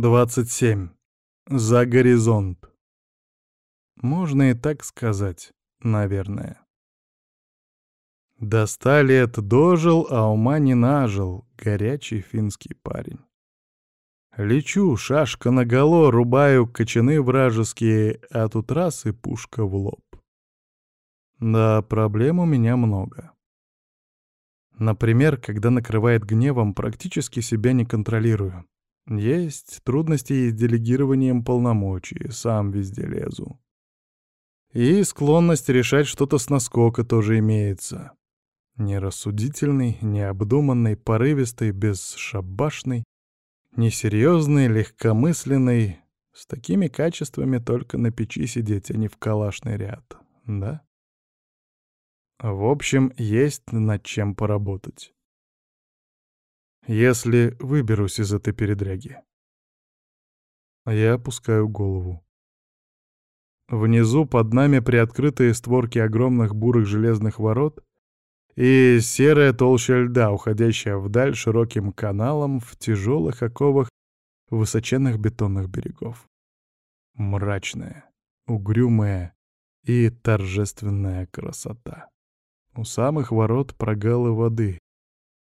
27. За горизонт. Можно и так сказать, наверное. До ста лет дожил, а ума не нажил, горячий финский парень. Лечу, шашка наголо, рубаю кочаны вражеские, а тут раз и пушка в лоб. Да, проблем у меня много. Например, когда накрывает гневом, практически себя не контролирую. Есть трудности с делегированием полномочий, сам везде лезу. И склонность решать что-то с наскока тоже имеется. Нерассудительный, необдуманный, порывистый, бесшабашный, несерьезный, легкомысленный. С такими качествами только на печи сидеть, а не в калашный ряд, да? В общем, есть над чем поработать. Если выберусь из этой передряги. Я опускаю голову. Внизу под нами приоткрытые створки огромных бурых железных ворот и серая толща льда, уходящая вдаль широким каналом в тяжелых оковах высоченных бетонных берегов. Мрачная, угрюмая и торжественная красота. У самых ворот прогалы воды,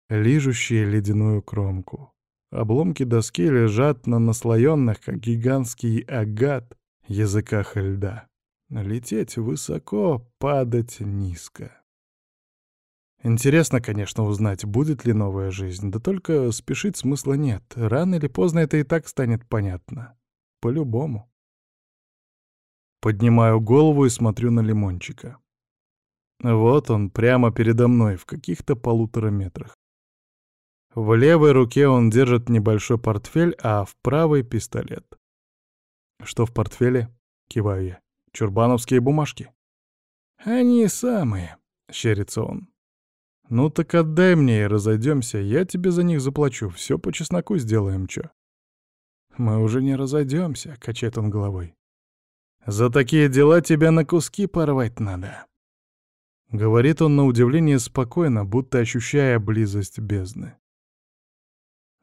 лижущие ледяную кромку. Обломки доски лежат на наслоенных, как гигантский агат, языках льда. Лететь высоко, падать низко. Интересно, конечно, узнать, будет ли новая жизнь, да только спешить смысла нет. Рано или поздно это и так станет понятно. По-любому. Поднимаю голову и смотрю на лимончика. Вот он, прямо передо мной, в каких-то полутора метрах. В левой руке он держит небольшой портфель, а в правой — пистолет. Что в портфеле? Киваю я. Чурбановские бумажки. Они самые, щерится он. Ну так отдай мне и разойдемся, я тебе за них заплачу, все по чесноку сделаем, чё. Мы уже не разойдемся, качает он головой. За такие дела тебя на куски порвать надо. Говорит он на удивление спокойно, будто ощущая близость бездны.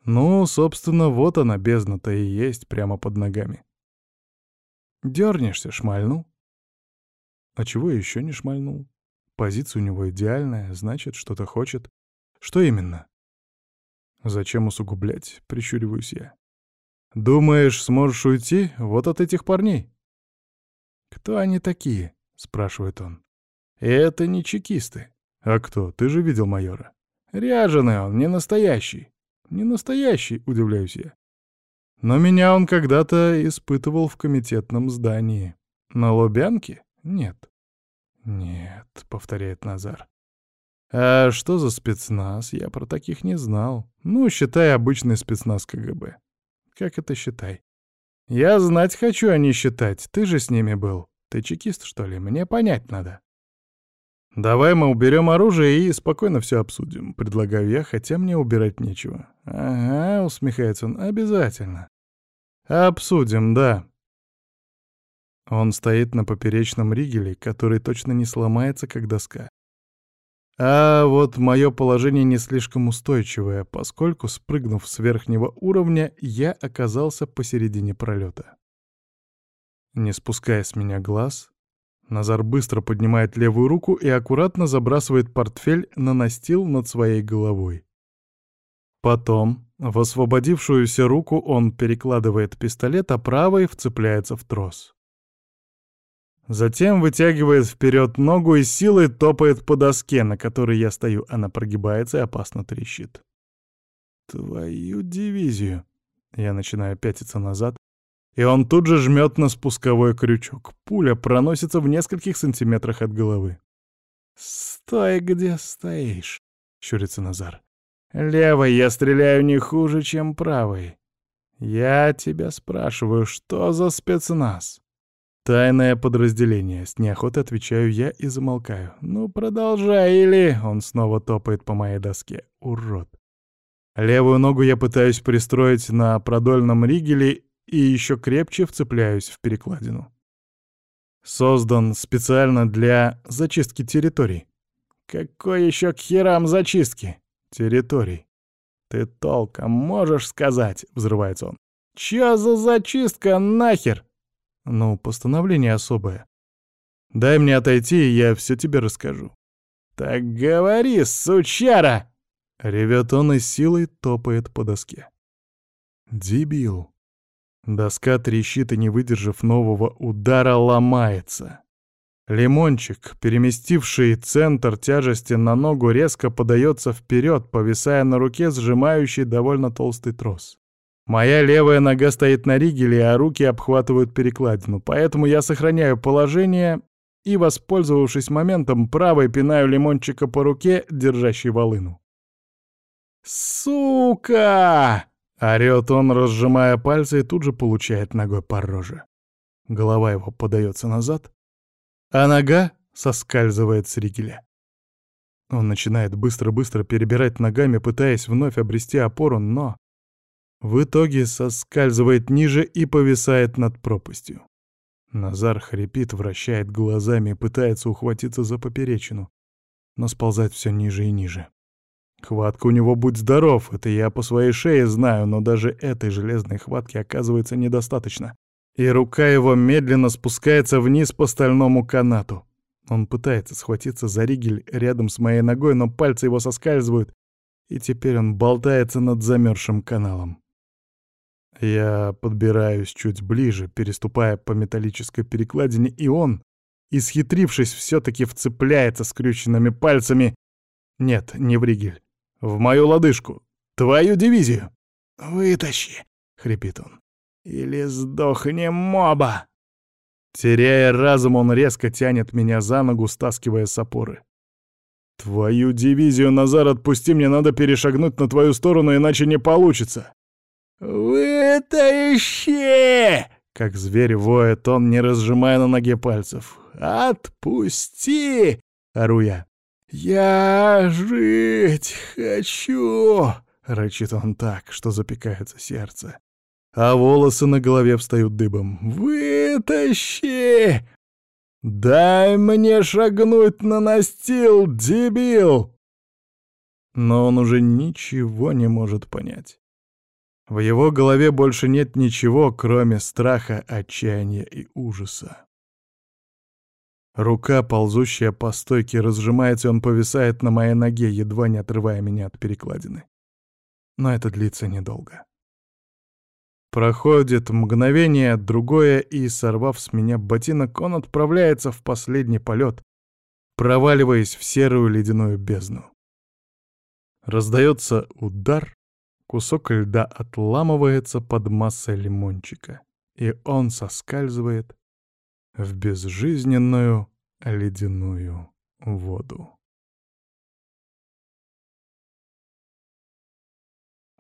Ну, собственно, вот она, бездна-то и есть прямо под ногами. Дернешься, шмальнул. А чего еще не шмальнул? Позиция у него идеальная, значит, что-то хочет. Что именно? Зачем усугублять, прищуриваюсь я. Думаешь, сможешь уйти вот от этих парней? Кто они такие? спрашивает он. Это не чекисты. А кто? Ты же видел майора. Ряженый он, не настоящий. Не настоящий, удивляюсь я. Но меня он когда-то испытывал в комитетном здании. На Лубянке? Нет. Нет, повторяет Назар. А что за спецназ? Я про таких не знал. Ну, считай обычный спецназ КГБ. Как это считай? Я знать хочу, а не считать. Ты же с ними был. Ты чекист, что ли? Мне понять надо. «Давай мы уберем оружие и спокойно все обсудим», — предлагаю я, хотя мне убирать нечего. «Ага», — усмехается он, — «обязательно». «Обсудим, да». Он стоит на поперечном ригеле, который точно не сломается, как доска. А вот мое положение не слишком устойчивое, поскольку, спрыгнув с верхнего уровня, я оказался посередине пролета. Не спуская с меня глаз, Назар быстро поднимает левую руку и аккуратно забрасывает портфель на настил над своей головой. Потом, в освободившуюся руку он перекладывает пистолет, а правой вцепляется в трос. Затем вытягивает вперед ногу и силой топает по доске, на которой я стою. Она прогибается и опасно трещит. Твою дивизию. Я начинаю пятиться назад, и он тут же жмет на спусковой крючок. Пуля проносится в нескольких сантиметрах от головы. «Стой, где стоишь», — щурится Назар. «Левой я стреляю не хуже, чем правой. Я тебя спрашиваю, что за спецназ?» «Тайное подразделение», — с неохотой отвечаю я и замолкаю. «Ну, продолжай, или...» — он снова топает по моей доске. «Урод». Левую ногу я пытаюсь пристроить на продольном ригеле и еще крепче вцепляюсь в перекладину. Создан специально для зачистки территорий. Какой еще к херам зачистки? Территорий. Ты толком можешь сказать, взрывается он. Чё за зачистка нахер? Ну, постановление особое. Дай мне отойти, и я все тебе расскажу. Так говори, сучара! Ревет он и силой топает по доске. Дебил. Доска трещит и, не выдержав нового удара, ломается. Лимончик, переместивший центр тяжести на ногу, резко подается вперед, повисая на руке сжимающий довольно толстый трос. Моя левая нога стоит на ригеле, а руки обхватывают перекладину, поэтому я сохраняю положение и, воспользовавшись моментом, правой пинаю лимончика по руке, держащей волыну. «Сука!» — орёт он, разжимая пальцы, и тут же получает ногой по роже. Голова его подается назад, а нога соскальзывает с ригеля. Он начинает быстро-быстро перебирать ногами, пытаясь вновь обрести опору, но в итоге соскальзывает ниже и повисает над пропастью. Назар хрипит, вращает глазами и пытается ухватиться за поперечину, но сползать все ниже и ниже. Хватка у него будь здоров, это я по своей шее знаю, но даже этой железной хватки оказывается недостаточно. И рука его медленно спускается вниз по стальному канату. Он пытается схватиться за ригель рядом с моей ногой, но пальцы его соскальзывают, и теперь он болтается над замерзшим каналом. Я подбираюсь чуть ближе, переступая по металлической перекладине, и он, исхитрившись, все-таки вцепляется скрюченными пальцами. Нет, не в ригель. В мою лодыжку. Твою дивизию. «Вытащи!» — хрипит он. «Или сдохнем моба!» Теряя разум, он резко тянет меня за ногу, стаскивая с опоры. «Твою дивизию, Назар, отпусти, мне надо перешагнуть на твою сторону, иначе не получится!» «Вытащи!» Как зверь воет он, не разжимая на ноге пальцев. «Отпусти!» — ору я. «Я жить хочу!» — рычит он так, что запекается сердце. А волосы на голове встают дыбом. «Вытащи! Дай мне шагнуть на настил, дебил!» Но он уже ничего не может понять. В его голове больше нет ничего, кроме страха, отчаяния и ужаса. Рука, ползущая по стойке, разжимается, и он повисает на моей ноге, едва не отрывая меня от перекладины. Но это длится недолго. Проходит мгновение, другое, и, сорвав с меня ботинок, он отправляется в последний полет, проваливаясь в серую ледяную бездну. Раздается удар, Кусок льда отламывается под массой лимончика, и он соскальзывает в безжизненную ледяную воду.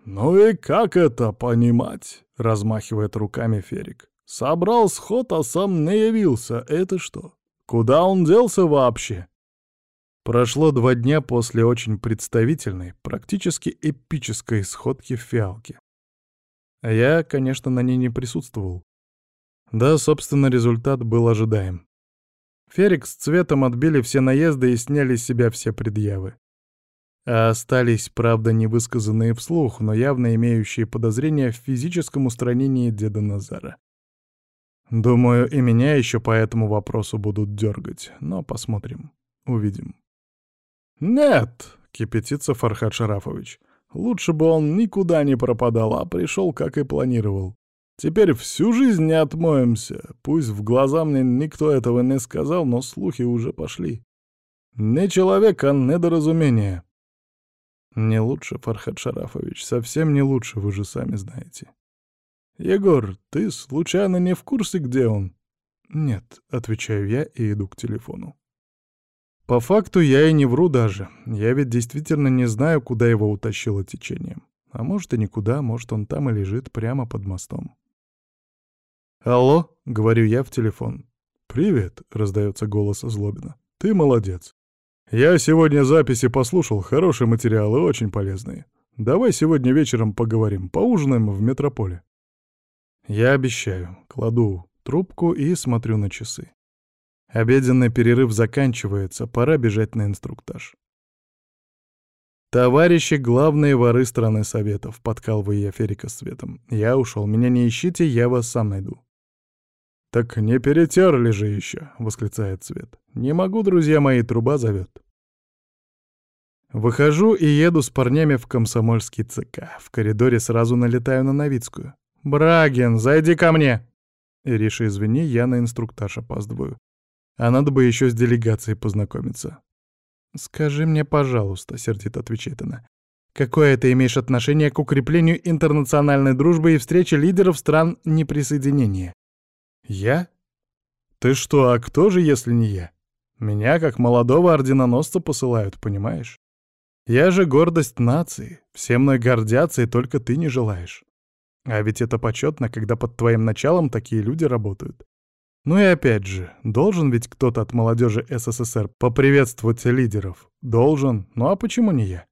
«Ну и как это понимать?» — размахивает руками Ферик. «Собрал сход, а сам не явился. Это что? Куда он делся вообще?» Прошло два дня после очень представительной, практически эпической сходки в фиалке. Я, конечно, на ней не присутствовал. Да, собственно, результат был ожидаем. Ферик с Цветом отбили все наезды и сняли с себя все предъявы. А остались, правда, невысказанные вслух, но явно имеющие подозрения в физическом устранении деда Назара. Думаю, и меня еще по этому вопросу будут дергать, но посмотрим, увидим. «Нет!» — кипятится Фархад Шарафович. «Лучше бы он никуда не пропадал, а пришел, как и планировал. Теперь всю жизнь не отмоемся. Пусть в глаза мне никто этого не сказал, но слухи уже пошли. Не человек, а недоразумение». «Не лучше, Фархад Шарафович, совсем не лучше, вы же сами знаете». «Егор, ты случайно не в курсе, где он?» «Нет», — отвечаю я и иду к телефону. По факту я и не вру даже. Я ведь действительно не знаю, куда его утащило течением. А может и никуда, может он там и лежит прямо под мостом. «Алло», — говорю я в телефон. «Привет», — раздается голос Злобина. «Ты молодец. Я сегодня записи послушал, хорошие материалы, очень полезные. Давай сегодня вечером поговорим, поужинаем в метрополе». Я обещаю, кладу трубку и смотрю на часы. Обеденный перерыв заканчивается, пора бежать на инструктаж. «Товарищи, главные воры страны Советов», — подкалываю я Ферика светом. «Я ушел, меня не ищите, я вас сам найду». «Так не перетерли же еще», — восклицает Свет. «Не могу, друзья мои, труба зовет». Выхожу и еду с парнями в комсомольский ЦК. В коридоре сразу налетаю на Новицкую. «Брагин, зайди ко мне!» Ириша, извини, я на инструктаж опаздываю. А надо бы еще с делегацией познакомиться. «Скажи мне, пожалуйста», — сердито отвечает она, «какое ты имеешь отношение к укреплению интернациональной дружбы и встрече лидеров стран неприсоединения?» «Я? Ты что, а кто же, если не я? Меня, как молодого орденоносца, посылают, понимаешь? Я же гордость нации, все мной гордятся, и только ты не желаешь. А ведь это почетно, когда под твоим началом такие люди работают. Ну и опять же, должен ведь кто-то от молодежи СССР поприветствовать лидеров. Должен. Ну а почему не я?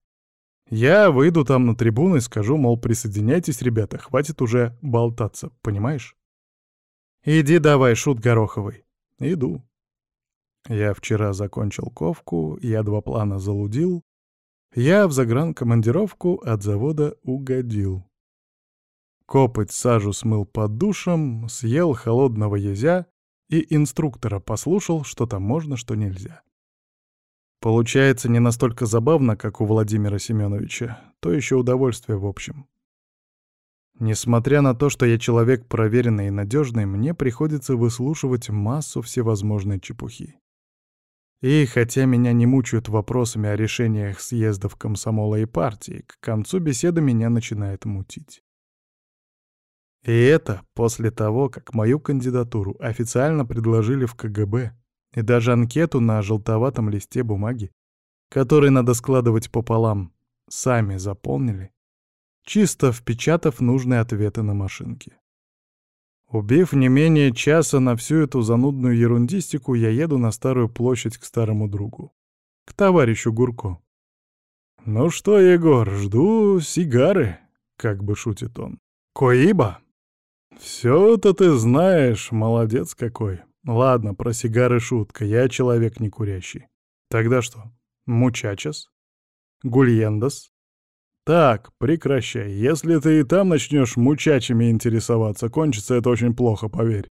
Я выйду там на трибуну и скажу, мол, присоединяйтесь, ребята, хватит уже болтаться, понимаешь? Иди давай, шут Гороховый. Иду. Я вчера закончил ковку, я два плана залудил. Я в загранкомандировку от завода угодил. Копоть сажу смыл под душем, съел холодного езя, и инструктора послушал, что там можно, что нельзя. Получается не настолько забавно, как у Владимира Семеновича, то еще удовольствие в общем. Несмотря на то, что я человек проверенный и надежный, мне приходится выслушивать массу всевозможной чепухи. И хотя меня не мучают вопросами о решениях съездов комсомола и партии, к концу беседы меня начинает мутить. И это после того, как мою кандидатуру официально предложили в КГБ, и даже анкету на желтоватом листе бумаги, который надо складывать пополам, сами заполнили, чисто впечатав нужные ответы на машинке. Убив не менее часа на всю эту занудную ерундистику, я еду на Старую площадь к старому другу, к товарищу Гурко. «Ну что, Егор, жду сигары», — как бы шутит он. «Коиба?» все это ты знаешь, молодец какой. Ладно, про сигары шутка, я человек не курящий. Тогда что, мучачас? Гульендас? Так, прекращай. Если ты и там начнешь мучачами интересоваться, кончится это очень плохо, поверь.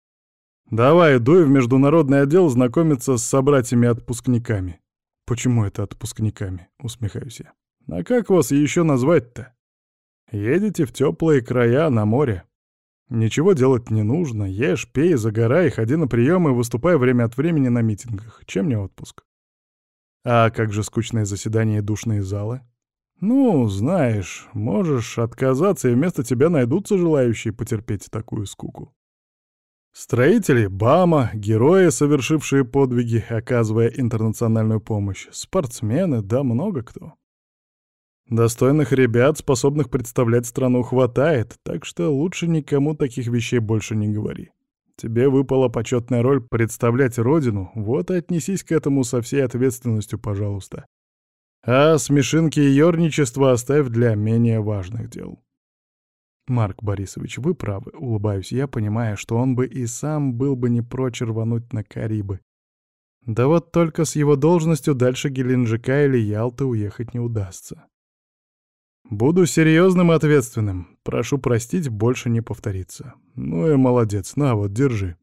Давай, дуй в международный отдел знакомиться с собратьями-отпускниками. Почему это отпускниками? Усмехаюсь я. А как вас еще назвать-то? Едете в теплые края на море. Ничего делать не нужно. Ешь, пей, загорай, ходи на приемы, выступай время от времени на митингах. Чем не отпуск? А как же скучные заседания и душные залы? Ну, знаешь, можешь отказаться, и вместо тебя найдутся желающие потерпеть такую скуку. Строители БАМа, герои, совершившие подвиги, оказывая интернациональную помощь, спортсмены, да много кто. Достойных ребят, способных представлять страну, хватает, так что лучше никому таких вещей больше не говори. Тебе выпала почетная роль представлять родину, вот и отнесись к этому со всей ответственностью, пожалуйста. А смешинки и ёрничество оставь для менее важных дел. Марк Борисович, вы правы, улыбаюсь я, понимая, что он бы и сам был бы не прочь рвануть на Карибы. Да вот только с его должностью дальше Геленджика или Ялты уехать не удастся. Буду серьезным и ответственным. Прошу простить, больше не повторится. Ну и молодец, на вот, держи.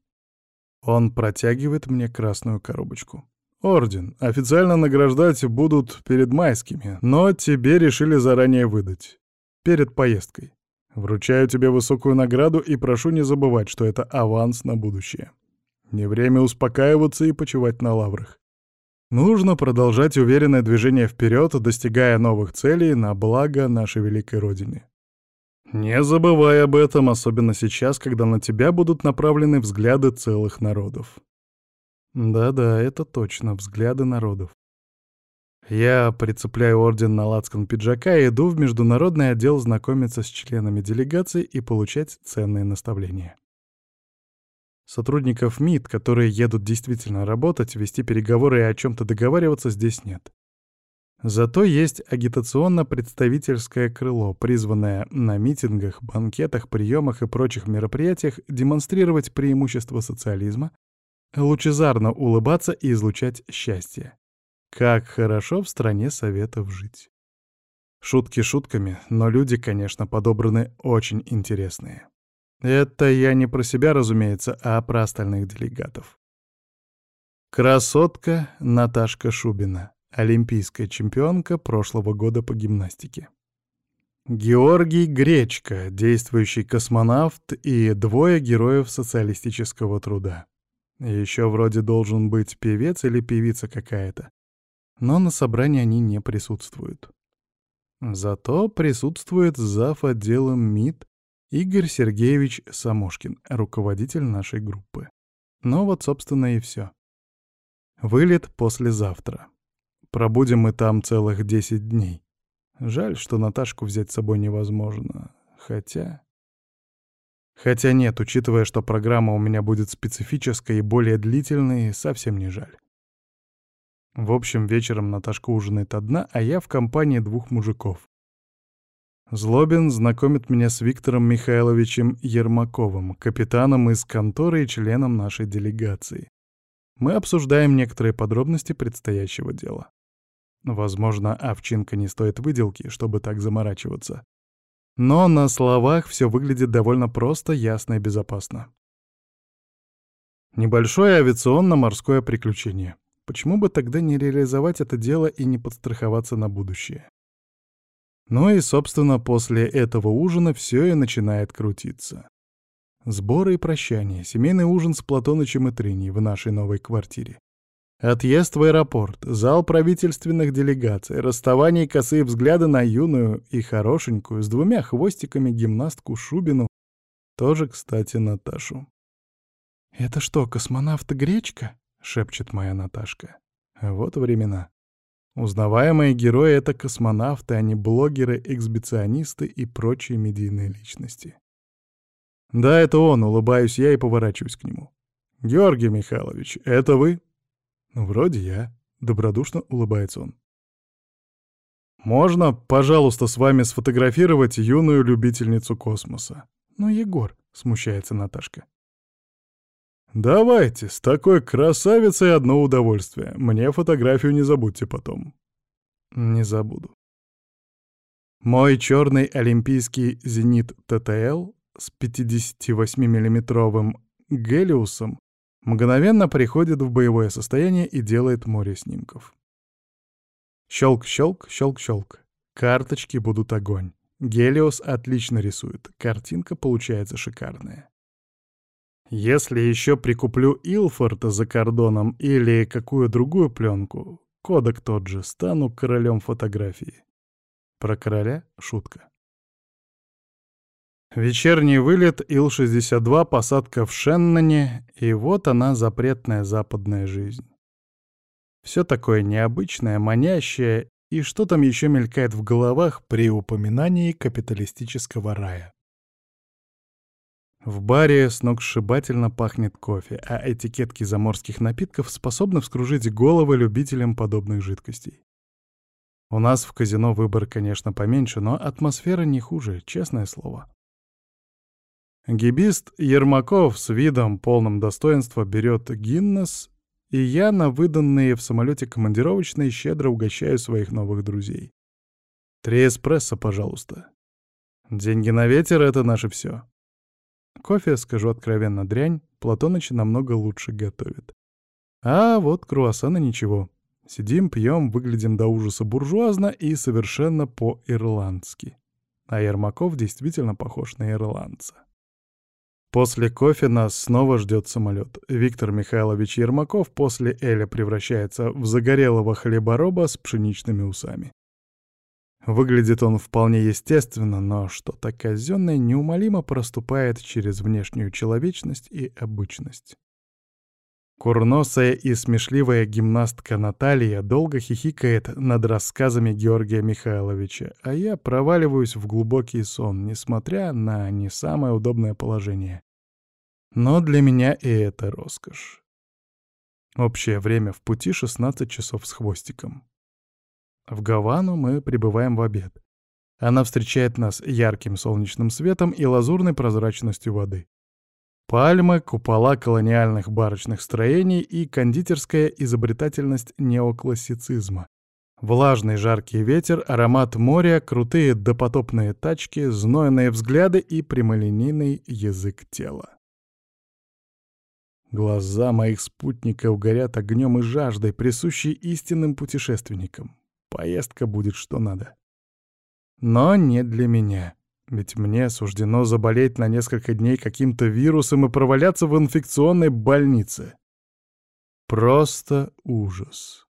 Он протягивает мне красную коробочку. Орден. Официально награждать будут перед майскими, но тебе решили заранее выдать. Перед поездкой. Вручаю тебе высокую награду и прошу не забывать, что это аванс на будущее. Не время успокаиваться и почивать на лаврах. Нужно продолжать уверенное движение вперед, достигая новых целей на благо нашей великой Родины. Не забывай об этом, особенно сейчас, когда на тебя будут направлены взгляды целых народов. Да-да, это точно, взгляды народов. Я прицепляю орден на лацкан пиджака и иду в международный отдел знакомиться с членами делегации и получать ценные наставления. Сотрудников МИД, которые едут действительно работать, вести переговоры и о чем-то договариваться, здесь нет. Зато есть агитационно-представительское крыло, призванное на митингах, банкетах, приемах и прочих мероприятиях демонстрировать преимущества социализма, лучезарно улыбаться и излучать счастье. Как хорошо в стране Советов жить. Шутки шутками, но люди, конечно, подобраны очень интересные. Это я не про себя, разумеется, а про остальных делегатов. Красотка Наташка Шубина, олимпийская чемпионка прошлого года по гимнастике. Георгий Гречка, действующий космонавт и двое героев социалистического труда. Еще вроде должен быть певец или певица какая-то. Но на собрании они не присутствуют. Зато присутствует зав. отделом МИД Игорь Сергеевич Самошкин, руководитель нашей группы. Ну вот, собственно, и все. Вылет послезавтра. Пробудем мы там целых 10 дней. Жаль, что Наташку взять с собой невозможно. Хотя... Хотя нет, учитывая, что программа у меня будет специфической и более длительной, совсем не жаль. В общем, вечером Наташка ужинает одна, а я в компании двух мужиков. Злобин знакомит меня с Виктором Михайловичем Ермаковым, капитаном из конторы и членом нашей делегации. Мы обсуждаем некоторые подробности предстоящего дела. Возможно, овчинка не стоит выделки, чтобы так заморачиваться. Но на словах все выглядит довольно просто, ясно и безопасно. Небольшое авиационно-морское приключение. Почему бы тогда не реализовать это дело и не подстраховаться на будущее? Ну и, собственно, после этого ужина все и начинает крутиться. Сборы и прощания, семейный ужин с Платонычем и Триней в нашей новой квартире. Отъезд в аэропорт, зал правительственных делегаций, расставание и косые взгляды на юную и хорошенькую с двумя хвостиками гимнастку Шубину, тоже, кстати, Наташу. «Это что, космонавт Гречка?» — шепчет моя Наташка. Вот времена. Узнаваемые герои — это космонавты, а не блогеры, эксбиционисты и прочие медийные личности. Да, это он, улыбаюсь я и поворачиваюсь к нему. «Георгий Михайлович, это вы?» «Ну, вроде я», — добродушно улыбается он. «Можно, пожалуйста, с вами сфотографировать юную любительницу космоса?» «Ну, Егор», — смущается Наташка. «Давайте, с такой красавицей одно удовольствие. Мне фотографию не забудьте потом». «Не забуду». Мой черный олимпийский «Зенит ТТЛ» с 58 миллиметровым «Гелиусом» мгновенно приходит в боевое состояние и делает море снимков. Щелк-щелк, щелк-щелк. Карточки будут огонь. Гелиос отлично рисует. Картинка получается шикарная. Если еще прикуплю Илфорта за кордоном или какую другую пленку, кодек тот же, стану королем фотографии. Про короля — шутка. Вечерний вылет Ил-62, посадка в Шенноне, и вот она, запретная западная жизнь. Все такое необычное, манящее, и что там еще мелькает в головах при упоминании капиталистического рая. В баре сногсшибательно пахнет кофе, а этикетки заморских напитков способны вскружить головы любителям подобных жидкостей. У нас в казино выбор, конечно, поменьше, но атмосфера не хуже, честное слово. Гибист Ермаков с видом полным достоинства берет Гиннес, и я на выданные в самолете командировочные щедро угощаю своих новых друзей. Три эспрессо, пожалуйста. Деньги на ветер — это наше все. Кофе, скажу откровенно, дрянь, Платоныч намного лучше готовит. А вот круассаны ничего. Сидим, пьем, выглядим до ужаса буржуазно и совершенно по-ирландски. А Ермаков действительно похож на ирландца. После кофе нас снова ждет самолет. Виктор Михайлович Ермаков после Эля превращается в загорелого хлебороба с пшеничными усами. Выглядит он вполне естественно, но что-то казенное неумолимо проступает через внешнюю человечность и обычность. Курносая и смешливая гимнастка Наталья долго хихикает над рассказами Георгия Михайловича, а я проваливаюсь в глубокий сон, несмотря на не самое удобное положение. Но для меня и это роскошь. Общее время в пути 16 часов с хвостиком. В Гавану мы прибываем в обед. Она встречает нас ярким солнечным светом и лазурной прозрачностью воды. Пальмы, купола колониальных барочных строений и кондитерская изобретательность неоклассицизма. Влажный жаркий ветер, аромат моря, крутые допотопные тачки, знойные взгляды и прямолинейный язык тела. Глаза моих спутников горят огнем и жаждой, присущей истинным путешественникам. Поездка будет что надо. Но не для меня. Ведь мне суждено заболеть на несколько дней каким-то вирусом и проваляться в инфекционной больнице. Просто ужас.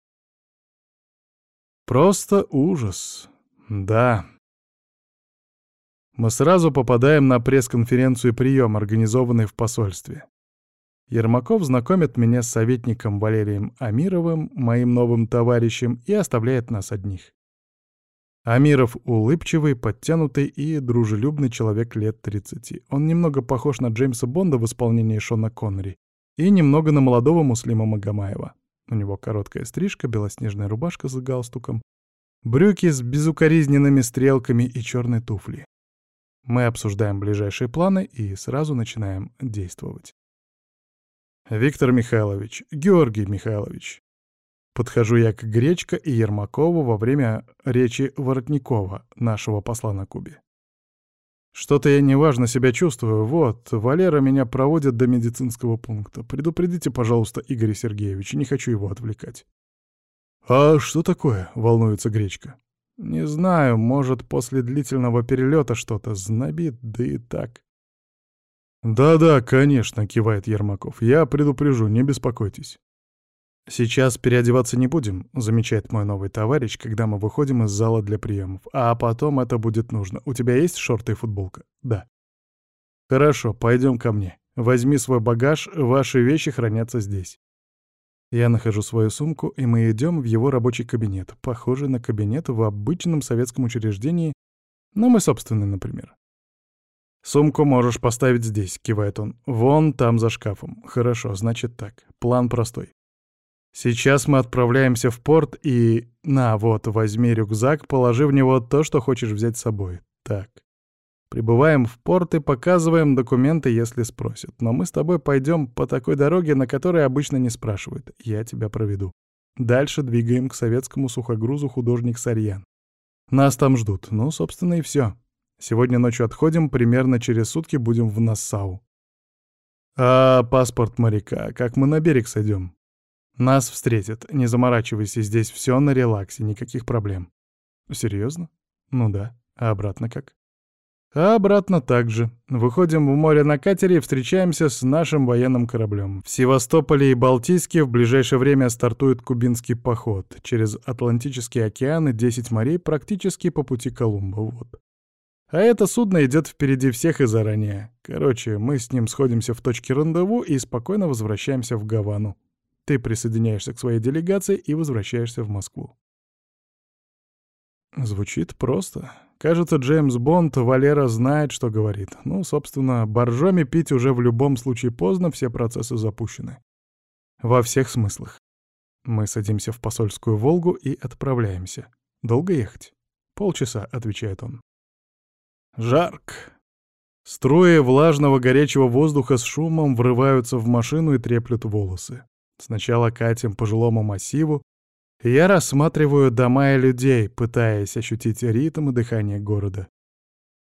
Просто ужас. Да. Мы сразу попадаем на пресс-конференцию прием, организованный в посольстве. Ермаков знакомит меня с советником Валерием Амировым, моим новым товарищем, и оставляет нас одних. Амиров улыбчивый, подтянутый и дружелюбный человек лет 30. Он немного похож на Джеймса Бонда в исполнении Шона Коннери и немного на молодого Муслима Магомаева. У него короткая стрижка, белоснежная рубашка с галстуком, брюки с безукоризненными стрелками и черные туфли. Мы обсуждаем ближайшие планы и сразу начинаем действовать. Виктор Михайлович, Георгий Михайлович, Подхожу я к Гречко и Ермакову во время речи Воротникова, нашего посла на Кубе. Что-то я неважно себя чувствую. Вот, Валера меня проводит до медицинского пункта. Предупредите, пожалуйста, Игоря Сергеевича, не хочу его отвлекать. «А что такое?» — волнуется Гречка. «Не знаю, может, после длительного перелета что-то знобит, да и так». «Да-да, конечно», — кивает Ермаков. «Я предупрежу, не беспокойтесь». «Сейчас переодеваться не будем», — замечает мой новый товарищ, когда мы выходим из зала для приемов. «А потом это будет нужно. У тебя есть шорты и футболка?» «Да». «Хорошо, пойдем ко мне. Возьми свой багаж, ваши вещи хранятся здесь». Я нахожу свою сумку, и мы идем в его рабочий кабинет, похожий на кабинет в обычном советском учреждении, но мой собственный, например. «Сумку можешь поставить здесь», — кивает он. «Вон там за шкафом». «Хорошо, значит так. План простой. Сейчас мы отправляемся в порт и... На, вот, возьми рюкзак, положи в него то, что хочешь взять с собой. Так. Прибываем в порт и показываем документы, если спросят. Но мы с тобой пойдем по такой дороге, на которой обычно не спрашивают. Я тебя проведу. Дальше двигаем к советскому сухогрузу художник Сарьян. Нас там ждут. Ну, собственно, и все. Сегодня ночью отходим, примерно через сутки будем в Нассау. А паспорт моряка, как мы на берег сойдем? Нас встретят, не заморачивайся, здесь все на релаксе, никаких проблем. Серьезно? Ну да. А обратно как? А обратно так же. Выходим в море на катере и встречаемся с нашим военным кораблем. В Севастополе и Балтийске в ближайшее время стартует кубинский поход. Через Атлантический океан и 10 морей практически по пути Колумба. Вот. А это судно идет впереди всех и заранее. Короче, мы с ним сходимся в точке рандеву и спокойно возвращаемся в Гавану. Ты присоединяешься к своей делегации и возвращаешься в Москву. Звучит просто. Кажется, Джеймс Бонд, Валера знает, что говорит. Ну, собственно, боржоми пить уже в любом случае поздно, все процессы запущены. Во всех смыслах. Мы садимся в посольскую «Волгу» и отправляемся. Долго ехать? Полчаса, отвечает он. Жарк. Струи влажного горячего воздуха с шумом врываются в машину и треплют волосы. Сначала катим по жилому массиву, и я рассматриваю дома и людей, пытаясь ощутить ритм и дыхание города.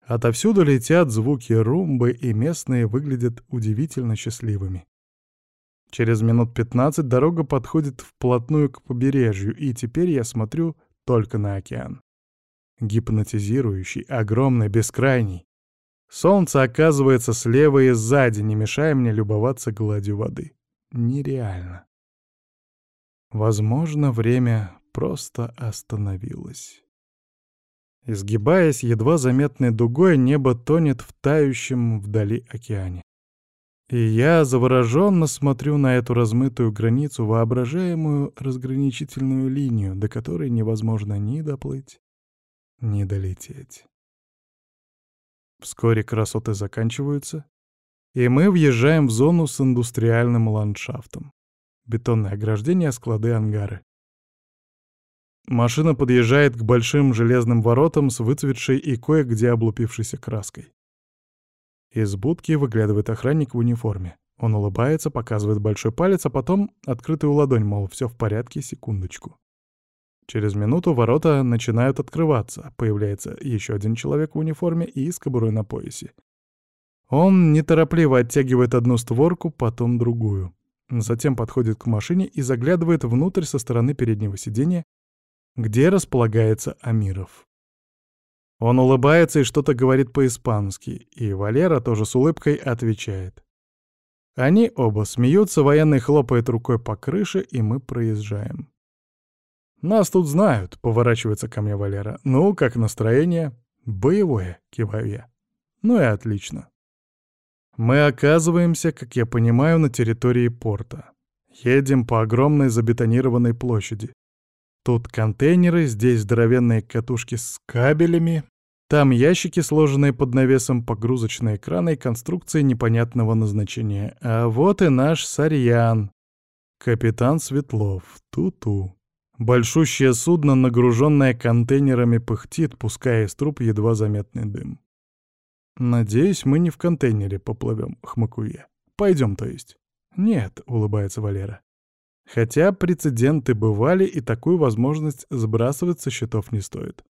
Отовсюду летят звуки румбы, и местные выглядят удивительно счастливыми. Через минут 15 дорога подходит вплотную к побережью, и теперь я смотрю только на океан. Гипнотизирующий, огромный, бескрайний. Солнце оказывается слева и сзади, не мешая мне любоваться гладью воды нереально. Возможно, время просто остановилось. Изгибаясь едва заметной дугой, небо тонет в тающем вдали океане. И я завороженно смотрю на эту размытую границу, воображаемую разграничительную линию, до которой невозможно ни доплыть, ни долететь. Вскоре красоты заканчиваются, и мы въезжаем в зону с индустриальным ландшафтом. Бетонные ограждения, склады, ангары. Машина подъезжает к большим железным воротам с выцветшей и кое-где облупившейся краской. Из будки выглядывает охранник в униформе. Он улыбается, показывает большой палец, а потом открытую ладонь, мол, все в порядке, секундочку. Через минуту ворота начинают открываться, появляется еще один человек в униформе и с кобурой на поясе. Он неторопливо оттягивает одну створку, потом другую. Затем подходит к машине и заглядывает внутрь со стороны переднего сиденья, где располагается Амиров. Он улыбается и что-то говорит по-испански, и Валера тоже с улыбкой отвечает. Они оба смеются, военный хлопает рукой по крыше, и мы проезжаем. «Нас тут знают», — поворачивается ко мне Валера. «Ну, как настроение?» «Боевое», — киваю я. «Ну и отлично». Мы оказываемся, как я понимаю, на территории порта. Едем по огромной забетонированной площади. Тут контейнеры, здесь здоровенные катушки с кабелями, там ящики, сложенные под навесом, погрузочные краны и конструкции непонятного назначения. А вот и наш Сарьян. Капитан Светлов. Ту-ту. Большущее судно, нагруженное контейнерами, пыхтит, пуская из труб едва заметный дым. «Надеюсь, мы не в контейнере поплывем», — хмыкаю. «Пойдем, то есть?» «Нет», — улыбается Валера. Хотя прецеденты бывали, и такую возможность сбрасывать со счетов не стоит.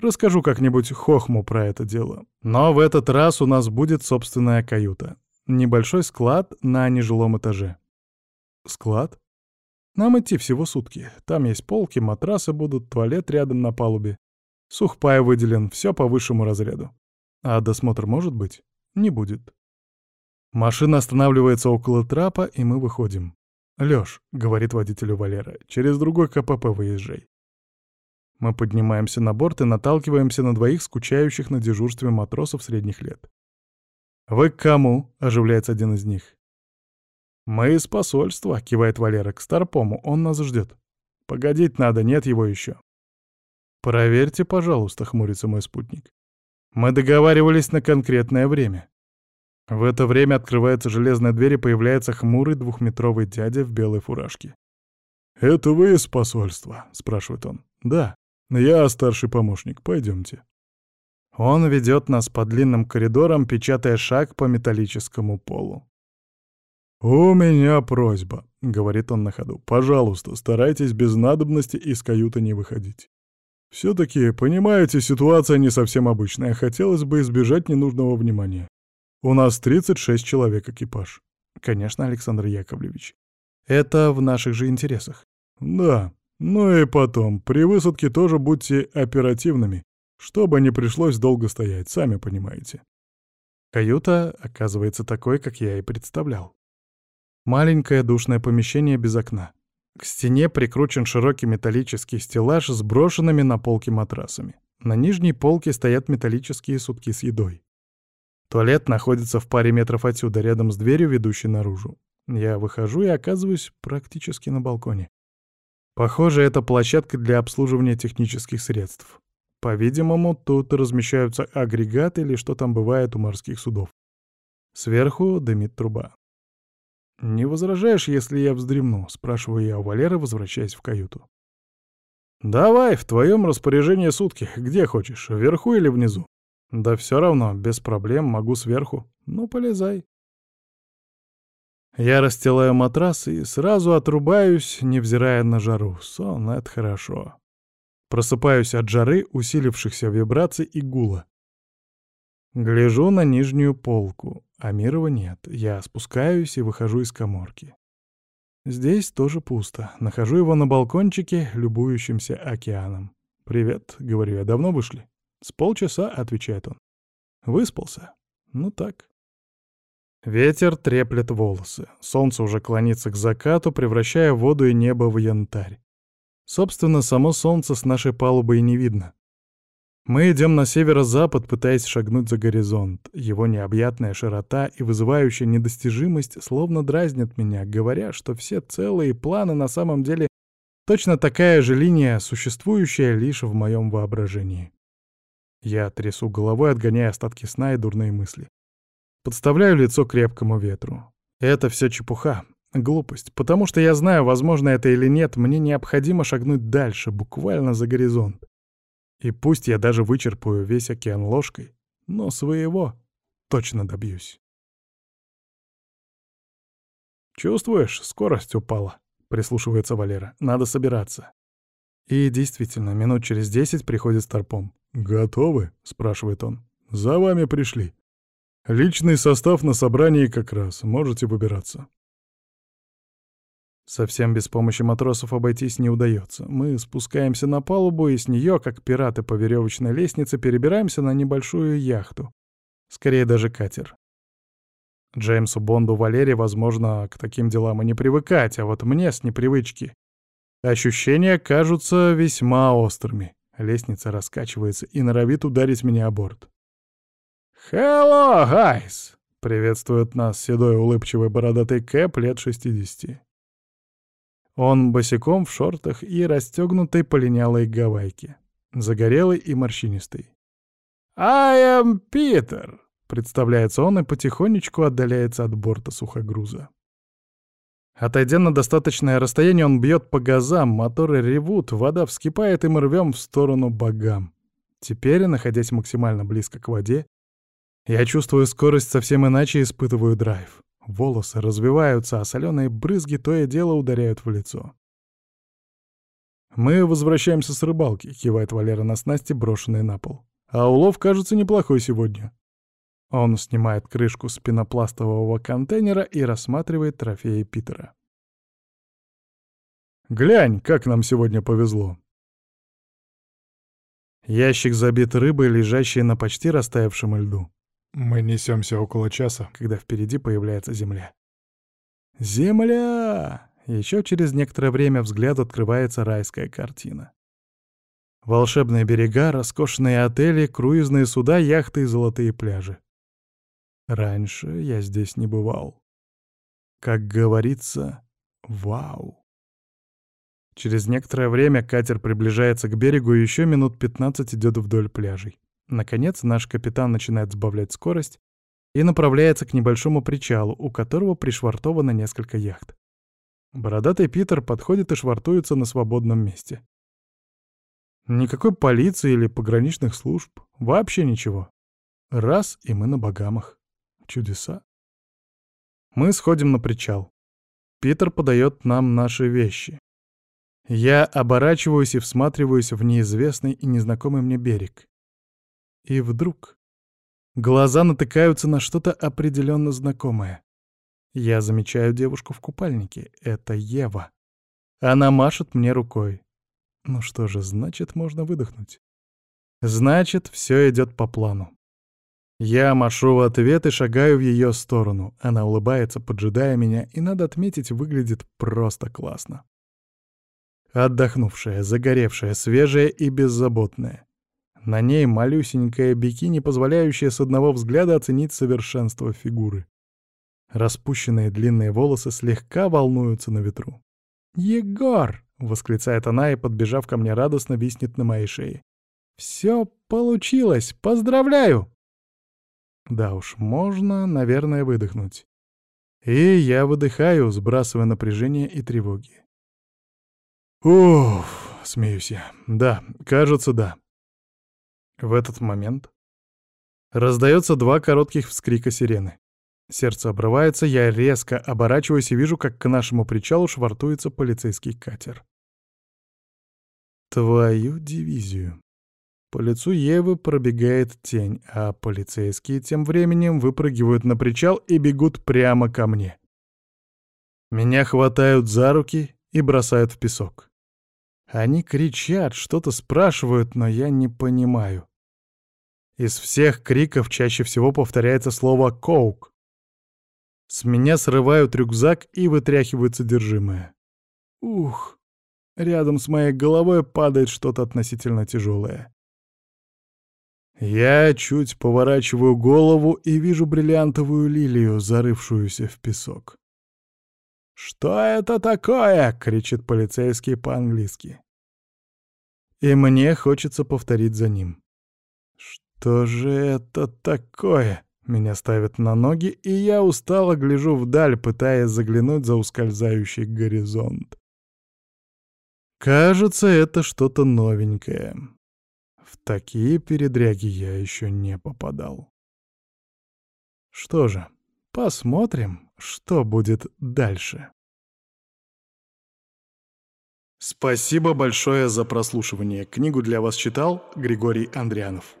Расскажу как-нибудь хохму про это дело. Но в этот раз у нас будет собственная каюта. Небольшой склад на нежилом этаже. Склад? Нам идти всего сутки. Там есть полки, матрасы будут, туалет рядом на палубе. Сухпай выделен, все по высшему разряду. А досмотр может быть? Не будет. Машина останавливается около трапа, и мы выходим. «Лёш», — говорит водителю Валера, — «через другой КПП выезжай». Мы поднимаемся на борт и наталкиваемся на двоих скучающих на дежурстве матросов средних лет. «Вы к кому?» — оживляется один из них. «Мы из посольства», — кивает Валера, — «к Старпому, он нас ждет. Погодить надо, нет его еще». «Проверьте, пожалуйста», — хмурится мой спутник. «Мы договаривались на конкретное время». В это время открывается железная дверь и появляется хмурый двухметровый дядя в белой фуражке. «Это вы из посольства?» — спрашивает он. «Да». «Я старший помощник, пойдемте». Он ведет нас по длинным коридорам, печатая шаг по металлическому полу. «У меня просьба», — говорит он на ходу. «Пожалуйста, старайтесь без надобности из каюты не выходить. Все-таки, понимаете, ситуация не совсем обычная, хотелось бы избежать ненужного внимания. У нас 36 человек экипаж». «Конечно, Александр Яковлевич. Это в наших же интересах». «Да, ну и потом, при высадке тоже будьте оперативными, чтобы не пришлось долго стоять, сами понимаете. Каюта оказывается такой, как я и представлял. Маленькое душное помещение без окна. К стене прикручен широкий металлический стеллаж с брошенными на полке матрасами. На нижней полке стоят металлические сутки с едой. Туалет находится в паре метров отсюда, рядом с дверью, ведущей наружу. Я выхожу и оказываюсь практически на балконе. Похоже, это площадка для обслуживания технических средств. По-видимому, тут размещаются агрегаты или что там бывает у морских судов. Сверху дымит труба. «Не возражаешь, если я вздремну?» — спрашиваю я у Валеры, возвращаясь в каюту. «Давай, в твоем распоряжении сутки. Где хочешь, вверху или внизу?» «Да все равно, без проблем, могу сверху. Ну, полезай». Я расстилаю матрас и сразу отрубаюсь, невзирая на жару. Сон — это хорошо. Просыпаюсь от жары, усилившихся вибраций и гула. Гляжу на нижнюю полку. а Мирова нет. Я спускаюсь и выхожу из коморки. Здесь тоже пусто. Нахожу его на балкончике, любующимся океаном. «Привет», — говорю я, — «давно вышли?» «С полчаса», — отвечает он. «Выспался?» «Ну так». Ветер треплет волосы. Солнце уже клонится к закату, превращая воду и небо в янтарь. Собственно, само солнце с нашей палубы и не видно. Мы идем на северо-запад, пытаясь шагнуть за горизонт. Его необъятная широта и вызывающая недостижимость словно дразнят меня, говоря, что все целые планы на самом деле точно такая же линия, существующая лишь в моем воображении. Я трясу головой, отгоняя остатки сна и дурные мысли. Подставляю лицо крепкому ветру. Это все чепуха, глупость, потому что я знаю, возможно это или нет, мне необходимо шагнуть дальше, буквально за горизонт. И пусть я даже вычерпаю весь океан ложкой, но своего точно добьюсь. «Чувствуешь, скорость упала», — прислушивается Валера. «Надо собираться». И действительно, минут через десять приходит Старпом. «Готовы?» — спрашивает он. «За вами пришли. Личный состав на собрании как раз. Можете выбираться». Совсем без помощи матросов обойтись не удается. Мы спускаемся на палубу, и с нее, как пираты по веревочной лестнице, перебираемся на небольшую яхту. Скорее даже катер. Джеймсу Бонду Валерии, возможно, к таким делам и не привыкать, а вот мне с непривычки. Ощущения кажутся весьма острыми. Лестница раскачивается и норовит ударить меня о борт. «Hello, guys!» — приветствует нас седой улыбчивый бородатый Кэп лет 60. Он босиком в шортах и расстегнутой полинялой гавайке. Загорелый и морщинистый. «I am Peter!» — представляется он и потихонечку отдаляется от борта сухогруза. Отойдя на достаточное расстояние, он бьет по газам, моторы ревут, вода вскипает, и мы рвем в сторону богам. Теперь, находясь максимально близко к воде, я чувствую скорость совсем иначе и испытываю драйв. Волосы развиваются, а соленые брызги то и дело ударяют в лицо. «Мы возвращаемся с рыбалки», — кивает Валера на снасти, брошенные на пол. «А улов кажется неплохой сегодня». Он снимает крышку с пенопластового контейнера и рассматривает трофеи Питера. «Глянь, как нам сегодня повезло!» Ящик забит рыбой, лежащей на почти растаявшем льду. Мы несемся около часа, когда впереди появляется земля. Земля! Еще через некоторое время взгляд открывается райская картина. Волшебные берега, роскошные отели, круизные суда, яхты и золотые пляжи. Раньше я здесь не бывал. Как говорится, вау. Через некоторое время катер приближается к берегу и еще минут 15 идет вдоль пляжей. Наконец наш капитан начинает сбавлять скорость и направляется к небольшому причалу, у которого пришвартовано несколько яхт. Бородатый Питер подходит и швартуется на свободном месте. Никакой полиции или пограничных служб, вообще ничего. Раз, и мы на Багамах. Чудеса. Мы сходим на причал. Питер подает нам наши вещи. Я оборачиваюсь и всматриваюсь в неизвестный и незнакомый мне берег. И вдруг глаза натыкаются на что-то определенно знакомое. Я замечаю девушку в купальнике. Это Ева. Она машет мне рукой. Ну что же, значит, можно выдохнуть. Значит, все идет по плану. Я машу в ответ и шагаю в ее сторону. Она улыбается, поджидая меня, и, надо отметить, выглядит просто классно. Отдохнувшая, загоревшая, свежая и беззаботная. На ней малюсенькая бикини, позволяющая с одного взгляда оценить совершенство фигуры. Распущенные длинные волосы слегка волнуются на ветру. «Егор!» — восклицает она и, подбежав ко мне, радостно виснет на моей шее. «Все получилось! Поздравляю!» Да уж, можно, наверное, выдохнуть. И я выдыхаю, сбрасывая напряжение и тревоги. Уф, смеюсь я. Да, кажется, да. В этот момент раздается два коротких вскрика сирены. Сердце обрывается, я резко оборачиваюсь и вижу, как к нашему причалу швартуется полицейский катер. Твою дивизию. По лицу Евы пробегает тень, а полицейские тем временем выпрыгивают на причал и бегут прямо ко мне. Меня хватают за руки и бросают в песок. Они кричат, что-то спрашивают, но я не понимаю. Из всех криков чаще всего повторяется слово «коук». С меня срывают рюкзак и вытряхивают содержимое. Ух, рядом с моей головой падает что-то относительно тяжелое. Я чуть поворачиваю голову и вижу бриллиантовую лилию, зарывшуюся в песок. «Что это такое?» — кричит полицейский по-английски. И мне хочется повторить за ним. «Что же это такое?» Меня ставят на ноги, и я устало гляжу вдаль, пытаясь заглянуть за ускользающий горизонт. Кажется, это что-то новенькое. В такие передряги я еще не попадал. Что же, посмотрим, что будет дальше. Спасибо большое за прослушивание. Книгу для вас читал Григорий Андрианов.